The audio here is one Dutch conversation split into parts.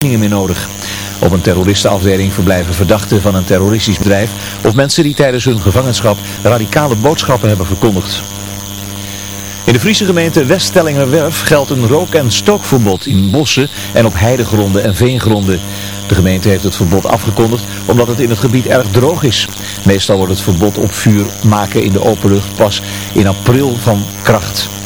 meer nodig. Op een terroristenafdeling verblijven verdachten van een terroristisch bedrijf of mensen die tijdens hun gevangenschap radicale boodschappen hebben verkondigd. In de Friese gemeente Weststellingerwerf geldt een rook- en stookverbod in bossen en op heidegronden en veengronden. De gemeente heeft het verbod afgekondigd omdat het in het gebied erg droog is. Meestal wordt het verbod op vuur maken in de open lucht pas in april van kracht.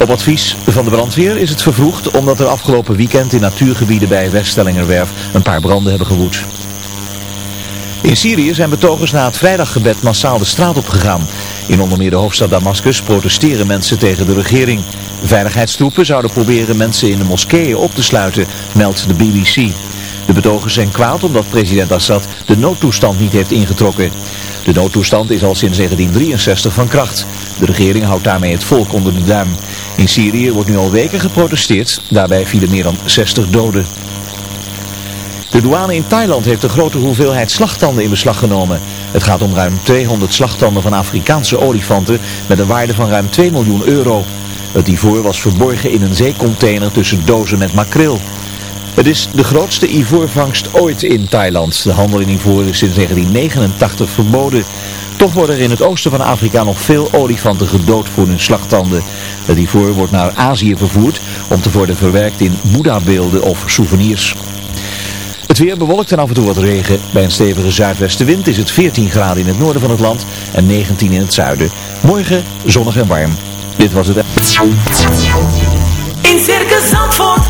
Op advies van de brandweer is het vervroegd omdat er afgelopen weekend in natuurgebieden bij Weststellingerwerf een paar branden hebben gewoed. In Syrië zijn betogers na het vrijdaggebed massaal de straat op gegaan. In onder meer de hoofdstad Damascus protesteren mensen tegen de regering. Veiligheidstroepen zouden proberen mensen in de moskeeën op te sluiten, meldt de BBC. De betogers zijn kwaad omdat president Assad de noodtoestand niet heeft ingetrokken. De noodtoestand is al sinds 1963 van kracht. De regering houdt daarmee het volk onder de duim. In Syrië wordt nu al weken geprotesteerd, daarbij vielen meer dan 60 doden. De douane in Thailand heeft een grote hoeveelheid slagtanden in beslag genomen. Het gaat om ruim 200 slagtanden van Afrikaanse olifanten met een waarde van ruim 2 miljoen euro. Het ivoor was verborgen in een zeecontainer tussen dozen met makreel. Het is de grootste ivoorvangst ooit in Thailand. De handel in ivoor is sinds 1989 verboden. Toch worden er in het oosten van Afrika nog veel olifanten gedood voor hun slagtanden. Het ivoor wordt naar Azië vervoerd om te worden verwerkt in boeddha-beelden of souvenirs. Het weer bewolkt en af en toe wat regen. Bij een stevige zuidwestenwind is het 14 graden in het noorden van het land en 19 in het zuiden. Morgen zonnig en warm. Dit was het. In Circus Zandvoort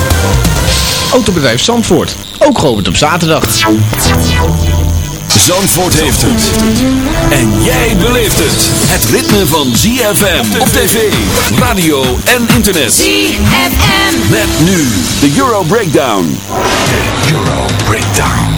Autobedrijf Zandvoort, ook geopend op zaterdag. Zandvoort heeft het. En jij beleeft het. Het ritme van ZFM op tv, radio en internet. ZFM. Met nu de Euro Breakdown. De Euro Breakdown.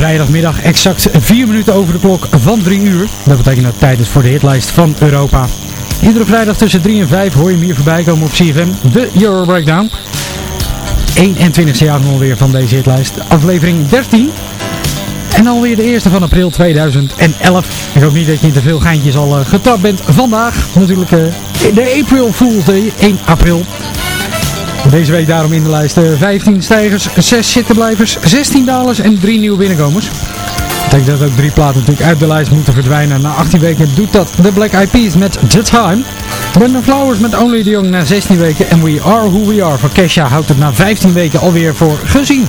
Vrijdagmiddag exact 4 minuten over de klok van 3 uur. Dat betekent dat tijd is voor de hitlijst van Europa. Iedere vrijdag tussen 3 en 5 hoor je hem hier voorbij komen op CFM, de Euro Breakdown. 21 jaar alweer van deze hitlijst, aflevering 13. En alweer de eerste van april 2011. Ik hoop niet dat je in te veel geintjes al uh, getrapt bent vandaag. Natuurlijk uh, de April Fool's Day, 1 april. Deze week daarom in de lijst uh, 15 stijgers, 6 zittenblijvers, 16 dalers en 3 nieuwe binnenkomers. Dat betekent dat ook drie platen natuurlijk uit de lijst moeten verdwijnen. Na 18 weken doet dat de Black Eyed Peas met The Time. Brandon Flowers met Only the Young na 16 weken. En We Are Who We Are voor Kesha houdt het na 15 weken alweer voor gezien.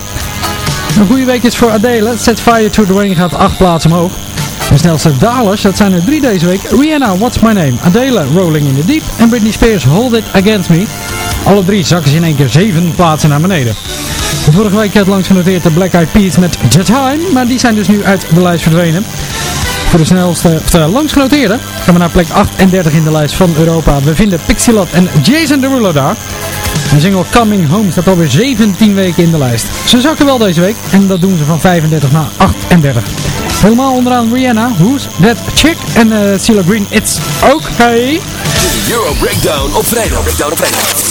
Een goede week is voor Adele. Set Fire to the Rain gaat 8 plaatsen omhoog. De snelste dalers, dat zijn er drie deze week. Rihanna, What's My Name? Adele, Rolling in the Deep. En Britney Spears, Hold It Against Me. Alle drie zakken ze in één keer 7 plaatsen naar beneden. Vorige week had langs genoteerd de Black Eyed Peas met Jet Time. Maar die zijn dus nu uit de lijst verdwenen. Voor de snelste, de langs genoteerde gaan we naar plek 38 in de lijst van Europa. We vinden Pixelot en Jason Derulo daar. De single Coming Home staat alweer 17 weken in de lijst. Ze zakken wel deze week en dat doen ze van 35 naar 38. Helemaal onderaan Rihanna, Who's That Chick en uh, CeeLo Green, It's Okay. De Euro Breakdown op vrijdag. Breakdown op vrijdag.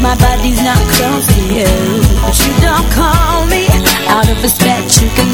My body's not close to you But you don't call me. Out of respect you can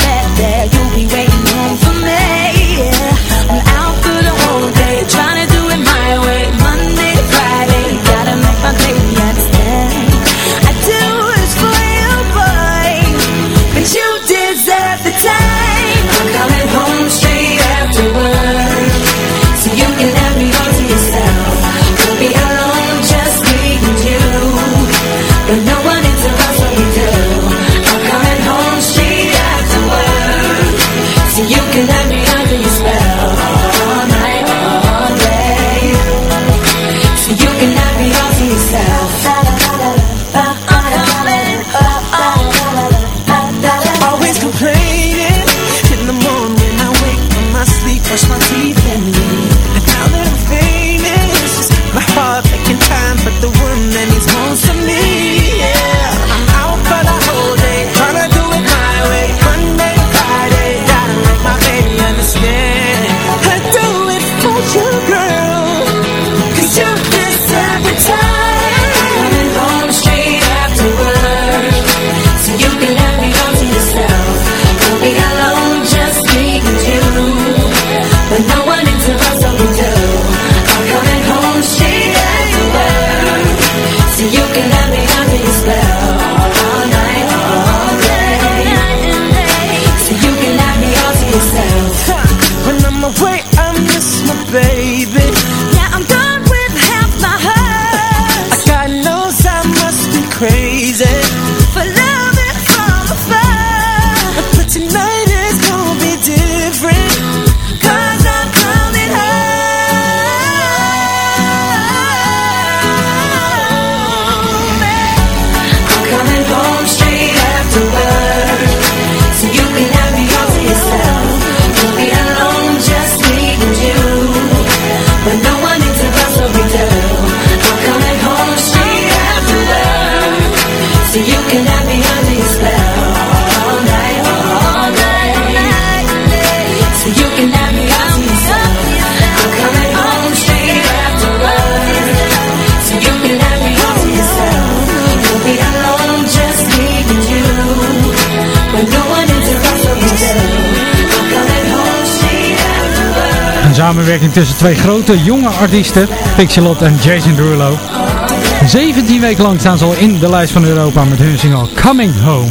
samenwerking tussen twee grote jonge artiesten, Pixelot en Jason Derulo. 17 weken lang staan ze al in de lijst van Europa met hun single Coming Home.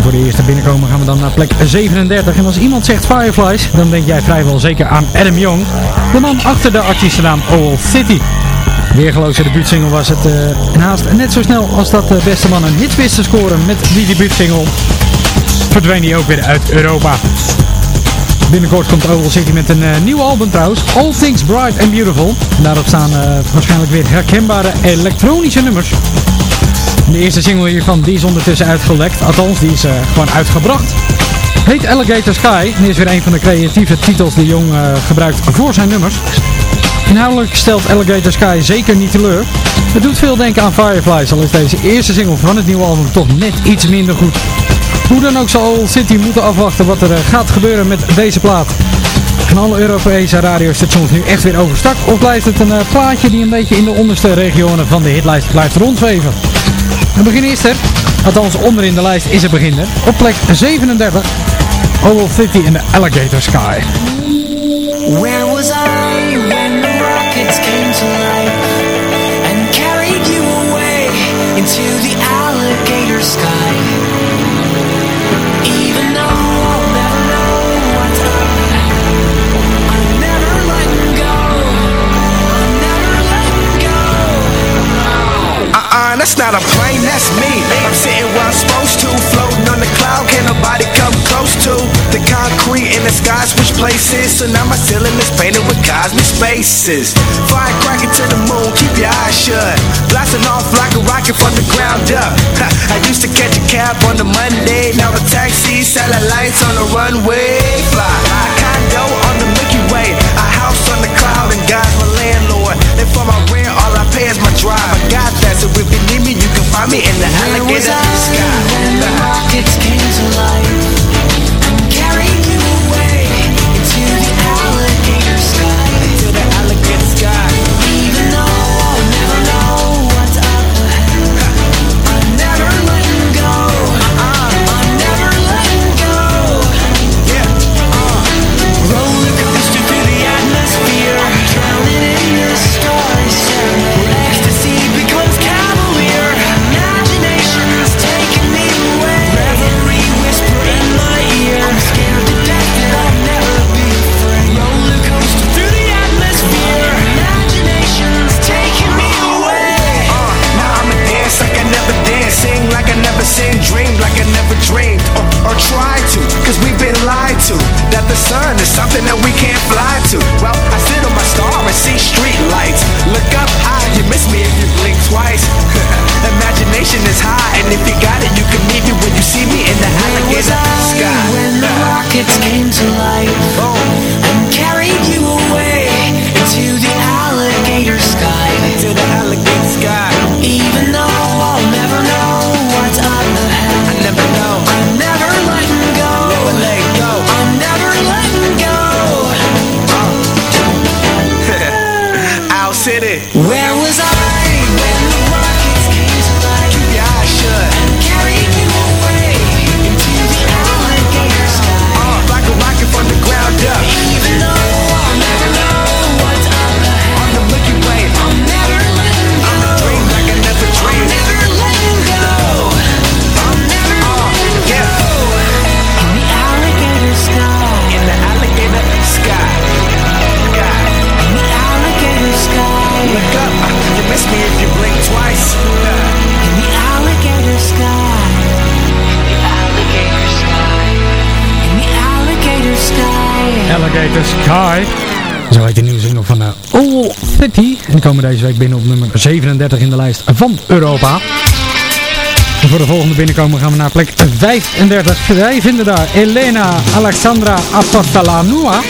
Voor de eerste binnenkomen gaan we dan naar plek 37. En als iemand zegt Fireflies, dan denk jij vrijwel zeker aan Adam Young. De man achter de artiestennaam Owl City. Weergeloze debuutsingle was het uh, net zo snel als dat de beste man een hit wist te scoren met die debuutsingle. Verdween hij ook weer uit Europa. Binnenkort komt Owl City met een uh, nieuw album trouwens. All Things Bright and Beautiful. Daarop staan uh, waarschijnlijk weer herkenbare elektronische nummers. De eerste single hiervan die is ondertussen uitgelekt. Althans, die is uh, gewoon uitgebracht. Heet Alligator Sky. En is weer een van de creatieve titels die Jong gebruikt voor zijn nummers. Inhoudelijk stelt Alligator Sky zeker niet teleur. Het doet veel denken aan Fireflies, al is deze eerste single van het nieuwe album toch net iets minder goed. Hoe dan ook zal City moeten afwachten wat er gaat gebeuren met deze plaat. Gaan alle Europese radiostations nu echt weer overstak? Of blijft het een plaatje die een beetje in de onderste regionen van de hitlijst blijft rondzweven? We beginnen eerst er. Althans, onderin de lijst is het beginnen. Op plek 37. Oval City in de Alligator Sky. Where was that's not a plane, that's me. I'm sitting where I'm supposed to, floating on the cloud, can't nobody come close to the concrete in the sky. Switch places, so now my ceiling is painted with cosmic spaces. Firecracker to the moon, keep your eyes shut. Blasting off like a rocket from the ground up. I used to catch a cab on the Monday, now a taxi, satellites on the runway. Fly, a condo on the Milky Way, a house on the cloud, and God's my landlord. Is my drive. I got that, so if you need me, you can find me in the alligator sky. When the rockets came to life Zo heet de nieuwe single van uh, All City. En die komen deze week binnen op nummer 37 in de lijst van Europa. Voor de volgende binnenkomen gaan we naar plek 35. Wij vinden daar Elena Alexandra Apostolanua.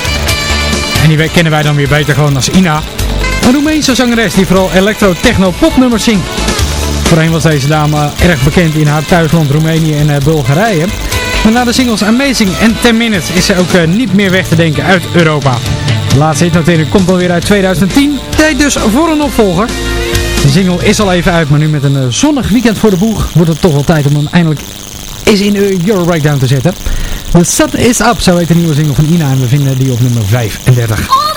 En die kennen wij dan weer beter gewoon als Ina. Een Roemeense zangeres die vooral electro-techno-popnummers zingt. Voorheen was deze dame erg bekend in haar thuisland Roemenië en eh, Bulgarije. Maar na de singles Amazing en 10 Minutes is ze ook eh, niet meer weg te denken uit Europa. De laatste hitnotering komt alweer uit 2010. Tijd dus voor een opvolger. De single is al even uit, maar nu met een eh, zonnig weekend voor de boeg wordt het toch wel tijd om hem eindelijk eens in de Euro Breakdown te zetten. The Sun is Up, zo heet de nieuwe single van Ina en we vinden die op nummer 35. All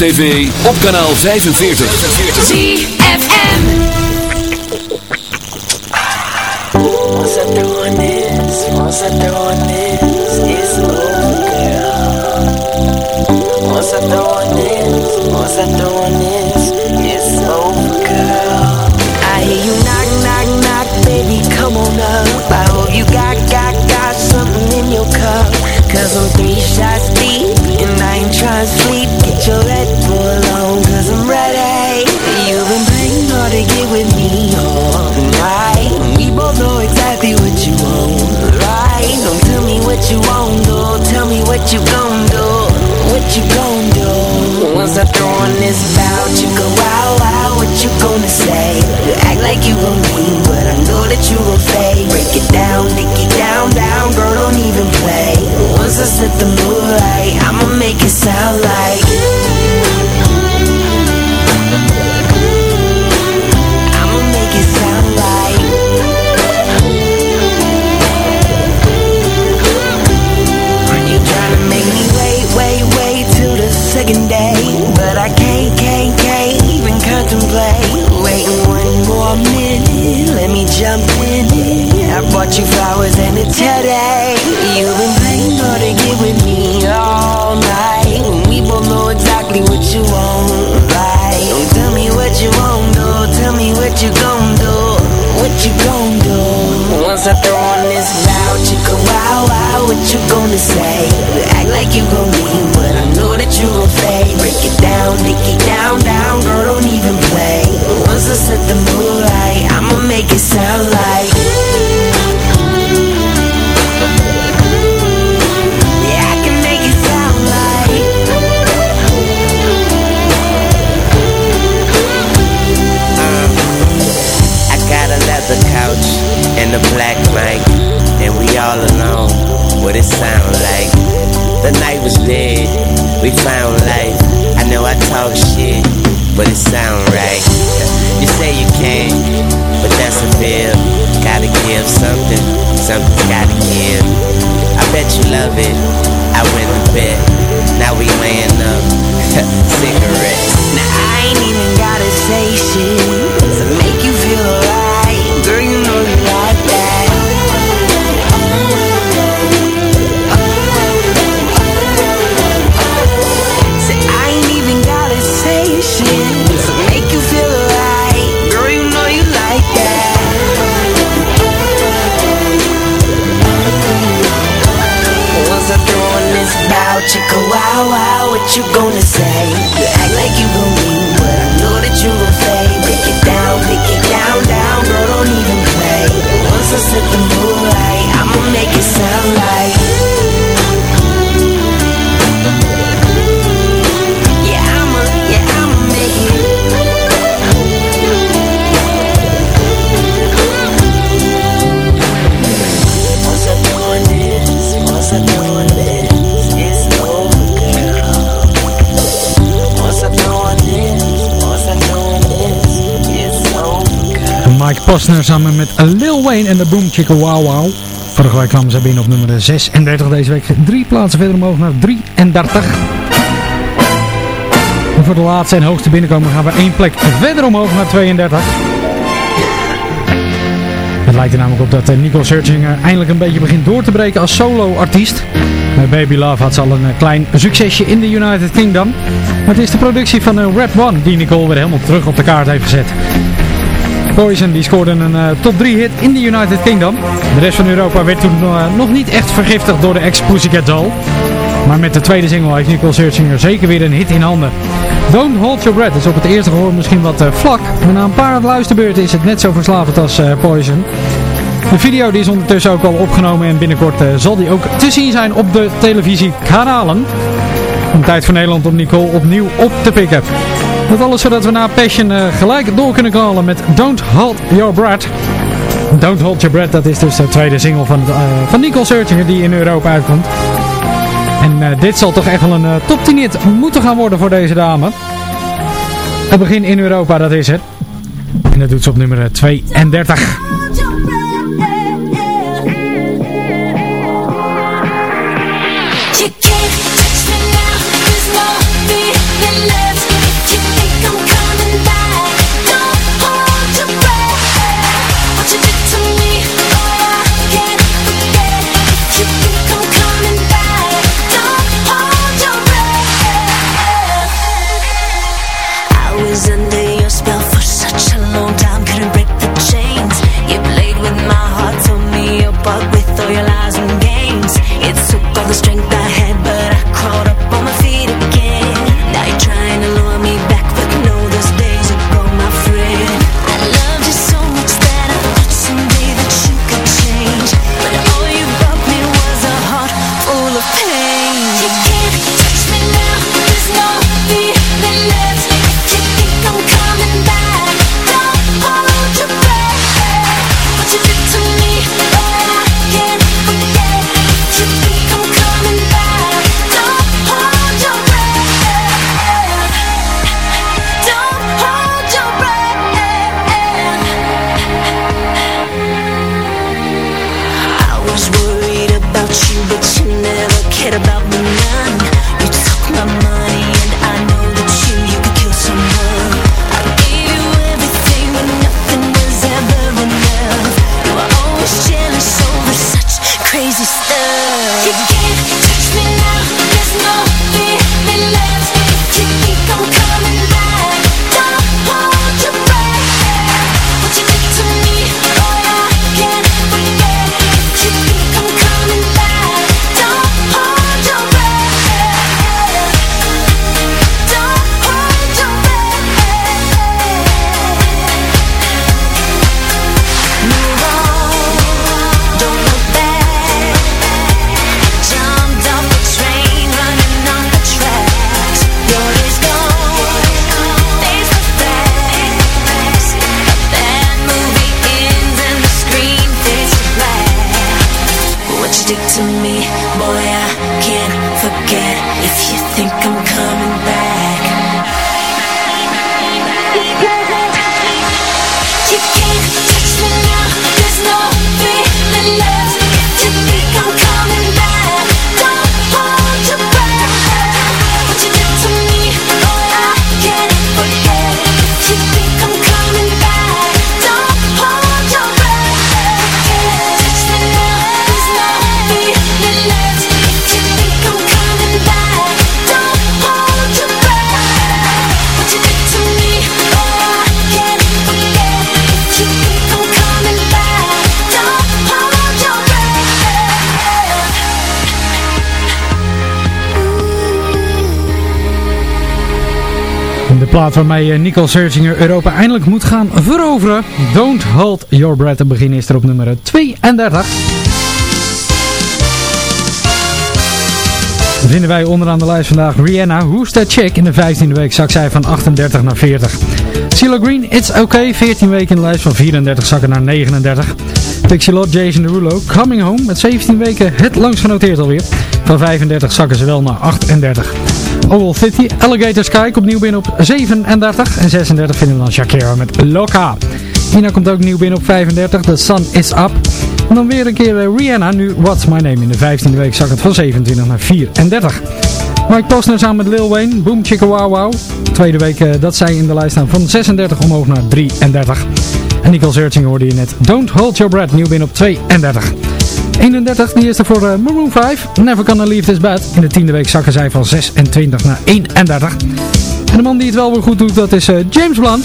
TV, op kanaal 45. ZFM. Once I throw in this, once I throw in this, it's over, girl. Once I throw in this, once I throw throw on this bout, you go wow wow. What you gonna say? You act like you gon' leave, but I know that you gon' fade. Break it down, dick it down, down, girl, don't even play. Once I set the mood right, I'ma make it sound like. Bought you flowers and a today Posner samen met Lil Wayne en de Boom Wow Wow. Vorige week kwamen ze binnen op nummer 36. Deze week drie plaatsen verder omhoog naar 33. En voor de laatste en hoogste binnenkomen gaan we één plek verder omhoog naar 32. Het lijkt er namelijk op dat eh, Nicole Searchinger eindelijk een beetje begint door te breken als solo-artiest. Met Baby Love had ze al een eh, klein succesje in de United Kingdom. Maar het is de productie van eh, Rap One die Nicole weer helemaal terug op de kaart heeft gezet. Poison die scoorde een eh, top 3 hit in de United Kingdom. De rest van Europa werd toen eh, nog niet echt vergiftigd door de ex-Pussycat Doll. Maar met de tweede single heeft Nicole Searchinger zeker weer een hit in handen. Don't Hold Your Breath is op het eerste gehoor misschien wat eh, vlak. Maar na een paar luisterbeurten is het net zo verslavend als Poison. De video die is ondertussen ook al opgenomen en binnenkort zal die ook te zien zijn op de televisiekanalen. Een tijd voor Nederland om Nicole opnieuw op te pikken. Dat alles zodat we na Passion eh, gelijk door kunnen knallen met Don't Hold Your Breath. Don't Hold Your Breath, dat is dus de tweede single van, eh, van Nicole Searchinger die in Europa uitkomt. En eh, dit zal toch echt wel een top 10 hit moeten gaan worden voor deze dame. Het begin in Europa, dat is het. En dat doet ze op nummer eh, 32. Plaat waarmee eh, Nicole Searchinger Europa eindelijk moet gaan veroveren. Don't Hold Your Breath. Te begin is er op nummer 32. Vinden wij onderaan de lijst vandaag Rihanna, Who's That Chick? In de 15e week zak zij van 38 naar 40. CeeLo Green, It's Okay, 14 weken in de lijst van 34 zakken naar 39. Pixie Lott, Jason Derulo, Coming Home met 17 weken het langst genoteerd alweer. Van 35 zakken ze wel naar 38. Oval City, Alligator Sky komt nieuw binnen op 37 en 36 vinden we dan Shakira met Loca. Ina komt ook nieuw binnen op 35, The Sun Is Up. En dan weer een keer eh, Rihanna, nu What's My Name. In de 15e week zak het van 27 naar 34. Mike Posner samen met Lil Wayne, Boom Chicka Wow. Tweede week uh, dat zij in de lijst staan van 36 omhoog naar 33. En Nicole Searching hoorde je net Don't Hold Your Breath, nieuw binnen op 32. 31, die is er voor uh, Maroon 5. Never Gonna Leave This Bed. In de tiende week zakken zij van 26 naar 31. En de man die het wel weer goed doet, dat is uh, James Blunt.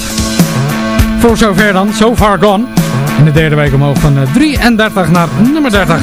Voor zover dan, So Far Gone. In de derde week omhoog van uh, 33 naar nummer 30.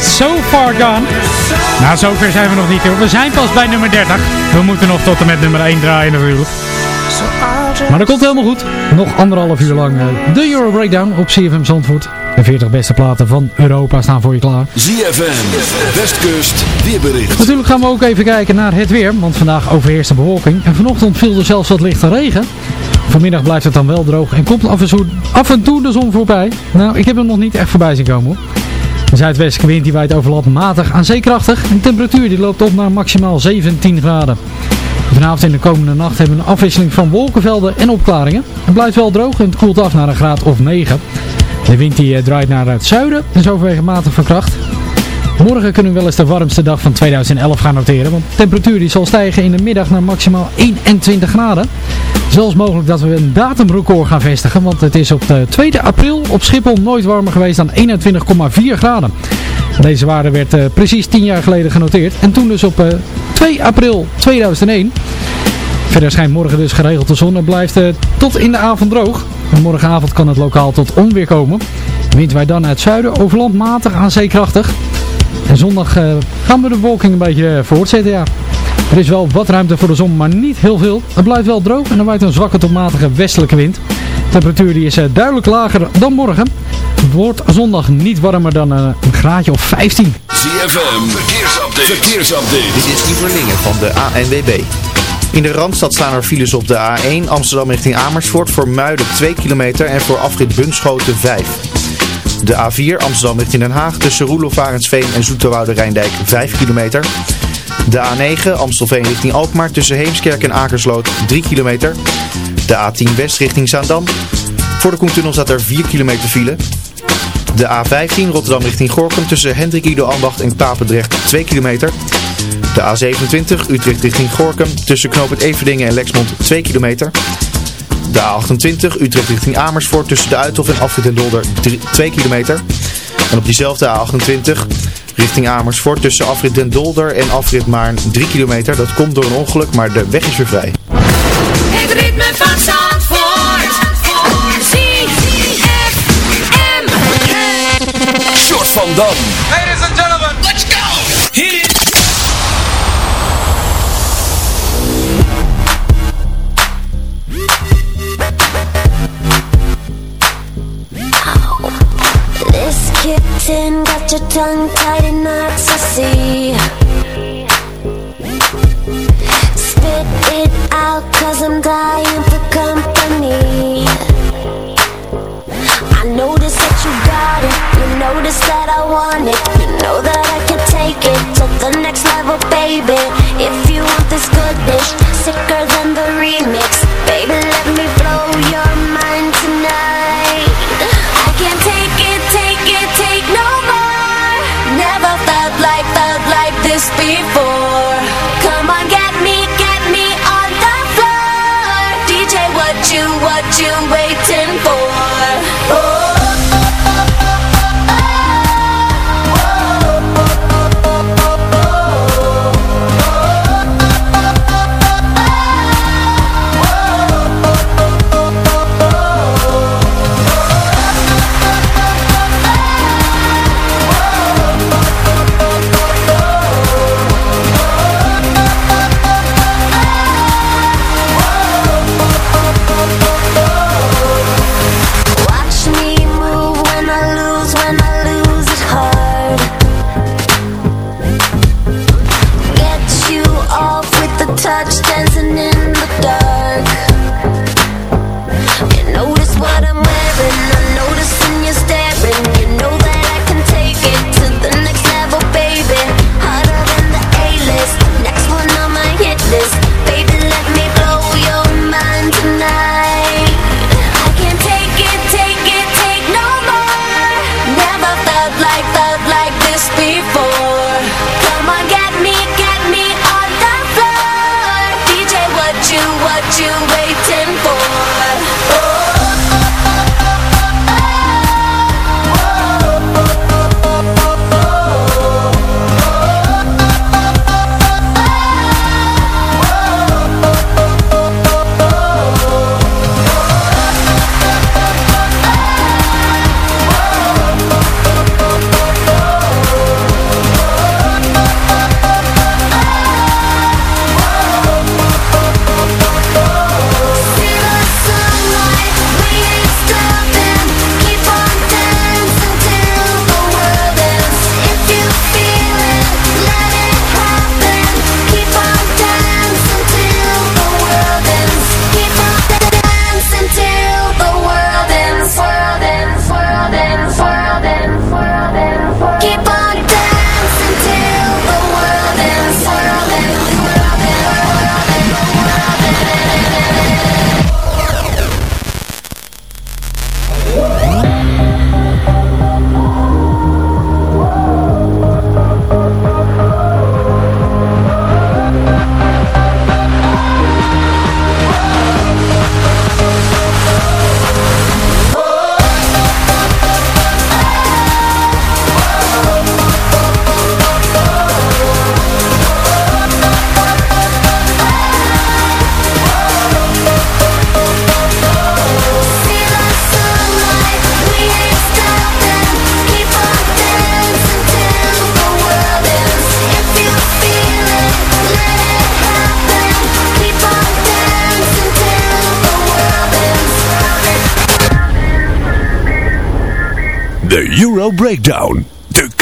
So Far Gone. Nou, zover zijn we nog niet hoor. We zijn pas bij nummer 30. We moeten nog tot en met nummer 1 draaien natuurlijk. Maar dat komt helemaal goed. Nog anderhalf uur lang uh, de Euro Breakdown op CFM Zandvoort. De 40 beste platen van Europa staan voor je klaar. ZFM, Westkust, weerbericht. Natuurlijk gaan we ook even kijken naar het weer. Want vandaag overheerst de bewolking. En vanochtend viel er zelfs wat lichte regen. Vanmiddag blijft het dan wel droog en komt af en, toe, af en toe de zon voorbij. Nou, ik heb hem nog niet echt voorbij zien komen hoor. De wind die waait over land matig aan zeekrachtig. En de temperatuur die loopt op naar maximaal 17 graden. Vanavond en de komende nacht hebben we een afwisseling van wolkenvelden en opklaringen. Het blijft wel droog en het koelt af naar een graad of 9. De wind die eh, draait naar het zuiden en is overwegend matig van kracht. Morgen kunnen we wel eens de warmste dag van 2011 gaan noteren, want de temperatuur die zal stijgen in de middag naar maximaal 21 graden. Zelfs mogelijk dat we een datumrecord gaan vestigen, want het is op de 2 april op Schiphol nooit warmer geweest dan 21,4 graden. Deze waarde werd uh, precies 10 jaar geleden genoteerd en toen dus op uh, 2 april 2001. Verder schijnt morgen dus geregeld de zon en blijft tot in de avond droog. En morgenavond kan het lokaal tot onweer komen. Wind wij dan uit zuiden, overland matig aan zeekrachtig. En zondag gaan we de wolking een beetje voortzetten. Er is wel wat ruimte voor de zon, maar niet heel veel. Het blijft wel droog en er waait een zwakke tot matige westelijke wind. De temperatuur die is uh, duidelijk lager dan morgen. Het wordt zondag niet warmer dan een graadje of 15. ZFM, verkeersupdate. verkeersupdate. Dit is Iver van de ANWB. In de Randstad staan er files op de A1 Amsterdam richting Amersfoort voor Muiden 2 kilometer en voor afrit Bunschoten 5. De A4 Amsterdam richting Den Haag tussen Roelof en Zoeterwoude Rijndijk 5 kilometer. De A9 Amstelveen richting Alkmaar tussen Heemskerk en Akersloot 3 kilometer. De A10 West richting Zaandam. Voor de Koentunnel staat er 4 kilometer file. De A15 Rotterdam richting Gorkum tussen Hendrik Ido Ambacht en Papendrecht 2 kilometer. De A27 Utrecht richting Gorkum tussen Knoop Everdingen en Lexmond 2 kilometer. De A28 Utrecht richting Amersfoort tussen de Uithof en Afrit en Dolder 2 kilometer. En op diezelfde A28 richting Amersfoort tussen Afrit den Dolder en Afrit Maarn 3 kilometer. Dat komt door een ongeluk, maar de weg is weer vrij. Het ritme van Zandvoort. ZFM. Short van Dam. Ladies and gentlemen, let's go! Hit it! This kitten got your tongue tied in knots, I see Spit it out cause I'm dying for company. I notice that you got it. You notice that I want it. You know that I can take it to the next level, baby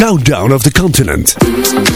The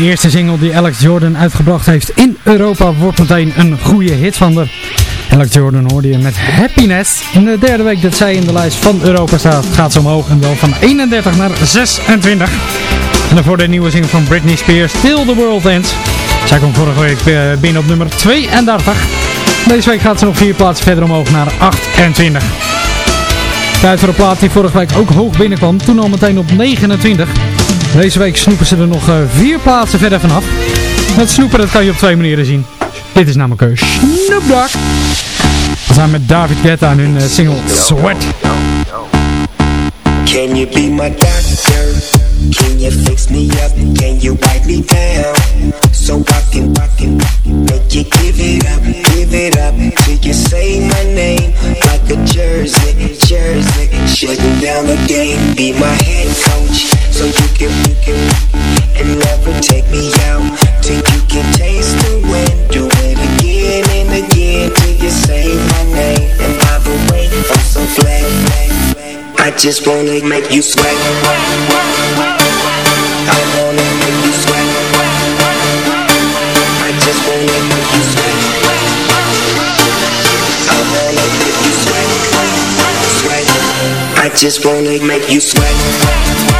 De eerste single die Alex Jordan uitgebracht heeft in Europa wordt meteen een goede hit van de. Alex Jordan hoorde je met Happiness. In de derde week dat zij in de lijst van Europa staat gaat ze omhoog en wel van 31 naar 26. En dan voor de nieuwe single van Britney Spears, Till the World Ends. Zij komt vorige week eh, binnen op nummer 32. Deze week gaat ze nog vier plaatsen verder omhoog naar 28. Tijd voor een plaat die vorige week ook hoog binnenkwam, toen al meteen op 29. Deze week snoepen ze er nog uh, vier plaatsen verder vanaf. Het snoepen dat kan je op twee manieren zien. Dit is namelijk een Snoop Dogg. We zijn met David Guetta en hun uh, single Sweat. Can you be my doctor? Can you fix me up? Can you wipe me down? So I can, I can make you give it up, give it up Till you say my name like a jersey, jersey Shutting down the game, be my head coach so you can, you can, and never take me out till you can taste the wind. Do it again and again till you say my name. And by the way, I'm so glad. I just wanna make you sweat. I wanna make you sweat. I just wanna make you sweat. I wanna make you. Sweat. I just wanna make you sweat.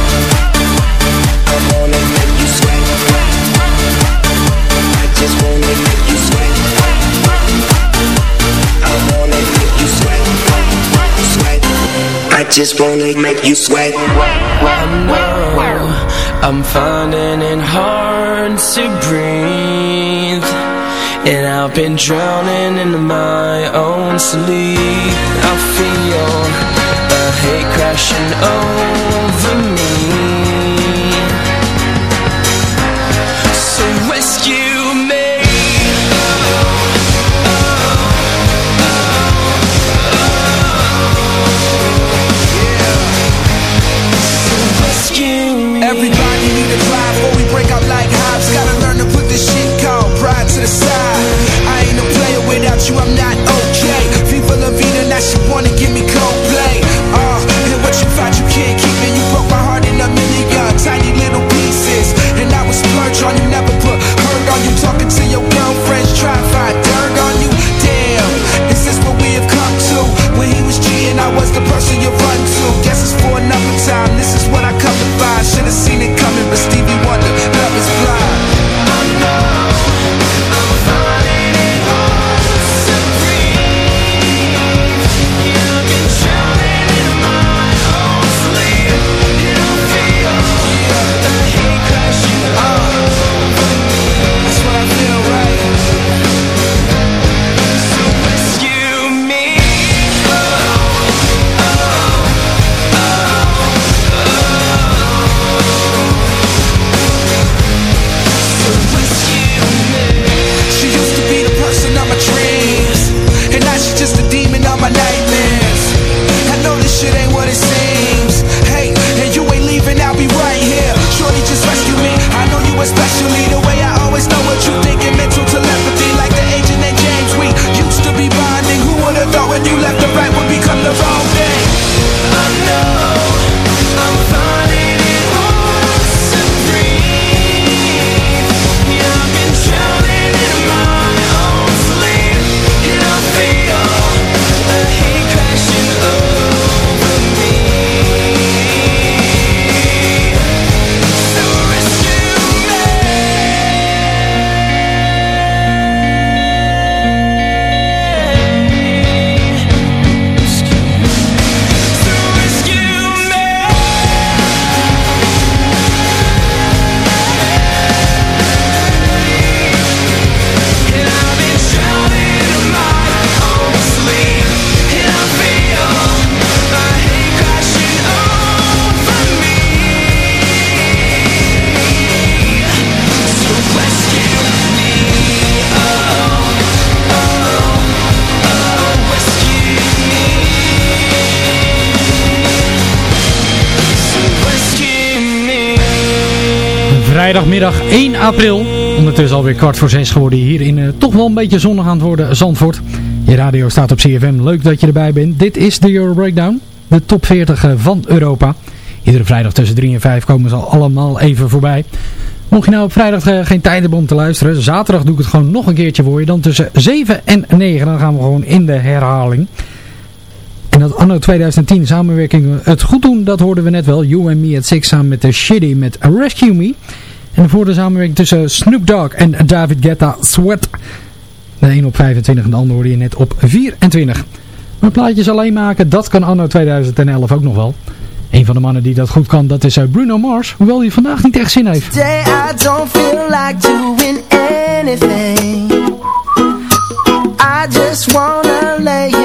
Just wanna make you sweat. I know I'm finding it hard to breathe. And I've been drowning in my own sleep. I feel the hate crashing over night april. Ondertussen alweer kwart voor zes geworden hier in uh, toch wel een beetje zonnig aan het worden Zandvoort. Je radio staat op CFM. Leuk dat je erbij bent. Dit is de Euro Breakdown. De top 40 uh, van Europa. Iedere vrijdag tussen 3 en 5 komen ze al allemaal even voorbij. Mocht je nou op vrijdag uh, geen tijd hebben om te luisteren. Zaterdag doe ik het gewoon nog een keertje voor je. Dan tussen 7 en 9. Dan gaan we gewoon in de herhaling. En dat anno 2010 samenwerking het goed doen, dat hoorden we net wel. You and Me at Six samen met de Shitty met Rescue Me. En voor de samenwerking tussen Snoop Dogg en David Guetta Sweat. De een op 25 en de ander hoorde je net op 24. Maar plaatjes alleen maken, dat kan anno 2011 ook nog wel. Een van de mannen die dat goed kan, dat is Bruno Mars. Hoewel hij vandaag niet echt zin heeft. I don't feel like anything. I just lay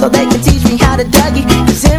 so they can teach me how to Dougie.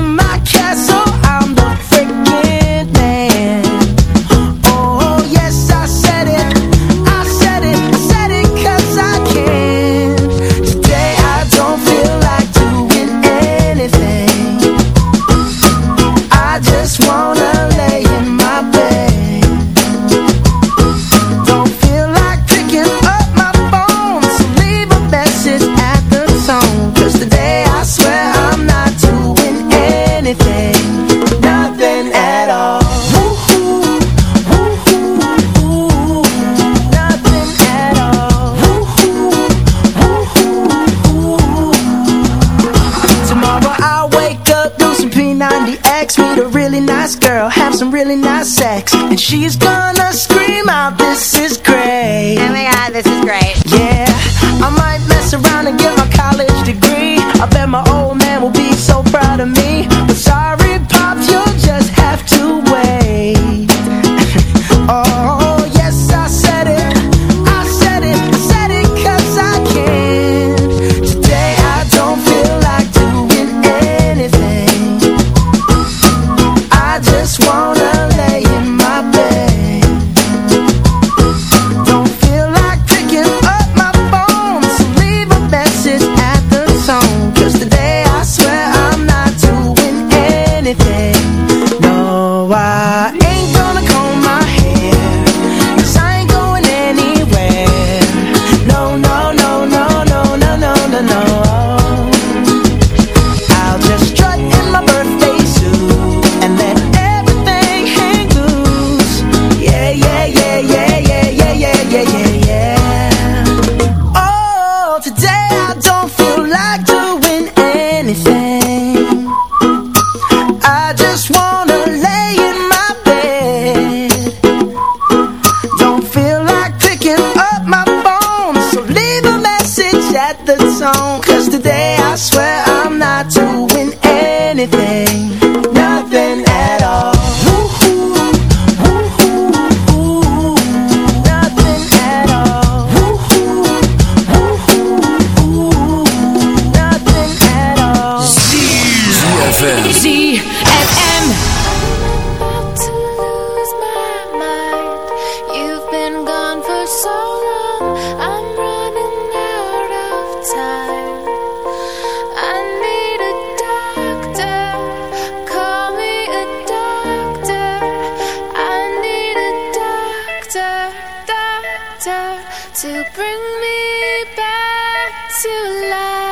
Doctor, to bring me back to life.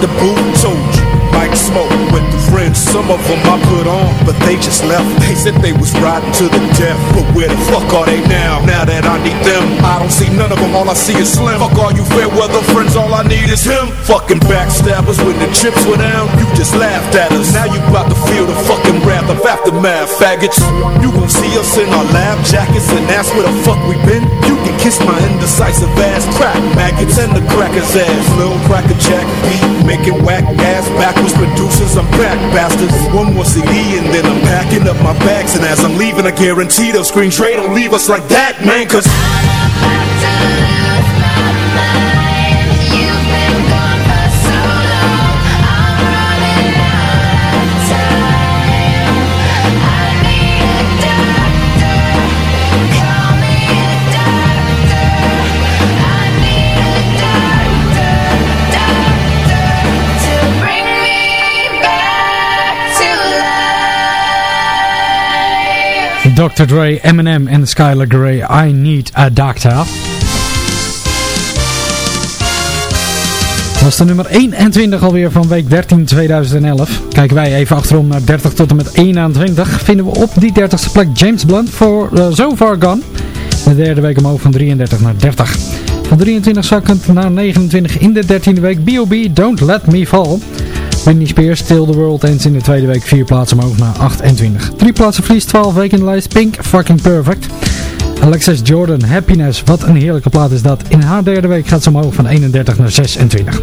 The booth, told you. Might smoke with the friends, some of them I put on, but they just left. They said they was riding to the death, but where the fuck are they now? Now that I need them, I don't see none of them, all I see is Slim. Fuck all you fair weather friends, all I need is him. Fucking backstabbers, when the chips were down, you just laughed at us. Now you about to feel the fucking wrath of aftermath, faggots. You gon' see us in our lab jackets and ask where the fuck we been. You can kiss my indecisive ass, crack maggots and the crackers ass. Lil cracker jack beat, making whack ass backwards producers. I'm back, bastards. One more CD and then I'm packing up my bags. And as I'm leaving, I guarantee they'll screen Trey don't leave us like that, man. Cause Dr. Dre, Eminem en Skylar Grey, I Need a Doctor. Dat is de nummer 21 alweer van week 13 2011. Kijken wij even achterom naar 30 tot en met 21. Vinden we op die 30ste plek James Blunt voor uh, So Far Gone. De derde week omhoog van 33 naar 30. Van 23 zakkend naar 29 in de 13e week. B.O.B. Don't Let Me Fall. Britney Spears, Till the World Ends in de tweede week. Vier plaatsen omhoog naar 28. Drie plaatsen verlies, 12 weken in de lijst. Pink, Fucking Perfect. Alexis Jordan, Happiness. Wat een heerlijke plaat is dat. In haar derde week gaat ze omhoog van 31 naar 26.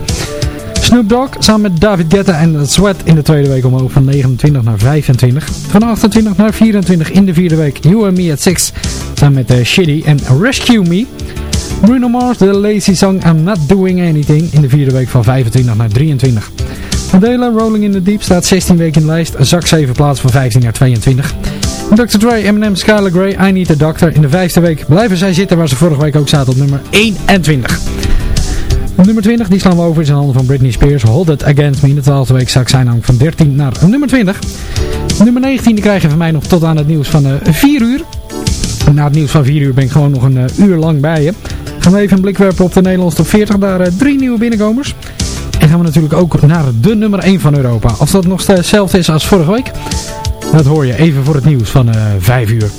Snoop Dogg samen met David Guetta en Sweat in de tweede week omhoog van 29 naar 25. Van 28 naar 24 in de vierde week. You and Me at 6 samen met uh, Shitty en Rescue Me. Bruno Mars, de lazy song I'm Not Doing Anything in de vierde week van 25 naar 23. Adela, Rolling in the Deep, staat 16 weken in de lijst. Zak 7 plaatsen van 15 naar 22. Dr. Dre, Eminem, Skylar Grey, I Need a Doctor. In de vijfde week blijven zij zitten waar ze vorige week ook zaten op nummer 21. Nummer 20, die slaan we over in zijn handen van Britney Spears. Hold It Against Me. In de twaalfde week zak zij namelijk van 13 naar nummer 20. Nummer 19 die krijg je van mij nog tot aan het nieuws van uh, 4 uur. Na het nieuws van 4 uur ben ik gewoon nog een uh, uur lang bij je. Gaan we even een blik werpen op de Nederlandse top 40. Daar uh, drie nieuwe binnenkomers. En gaan we natuurlijk ook naar de nummer 1 van Europa. Of dat nog hetzelfde is als vorige week, dat hoor je even voor het nieuws van uh, 5 uur.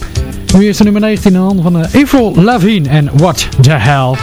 Nu is de nummer 19 in de handen van uh, April Lavigne en What the Hell.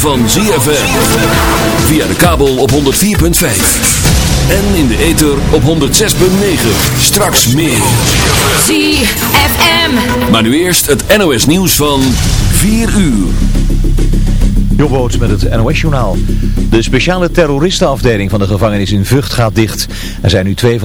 Van ZFM. Via de kabel op 104.5. En in de ether op 106.9. Straks meer. ZFM. Maar nu eerst het NOS nieuws van 4 uur. Jobboot met het NOS-journaal. De speciale terroristenafdeling van de gevangenis in Vught gaat dicht. Er zijn nu twee van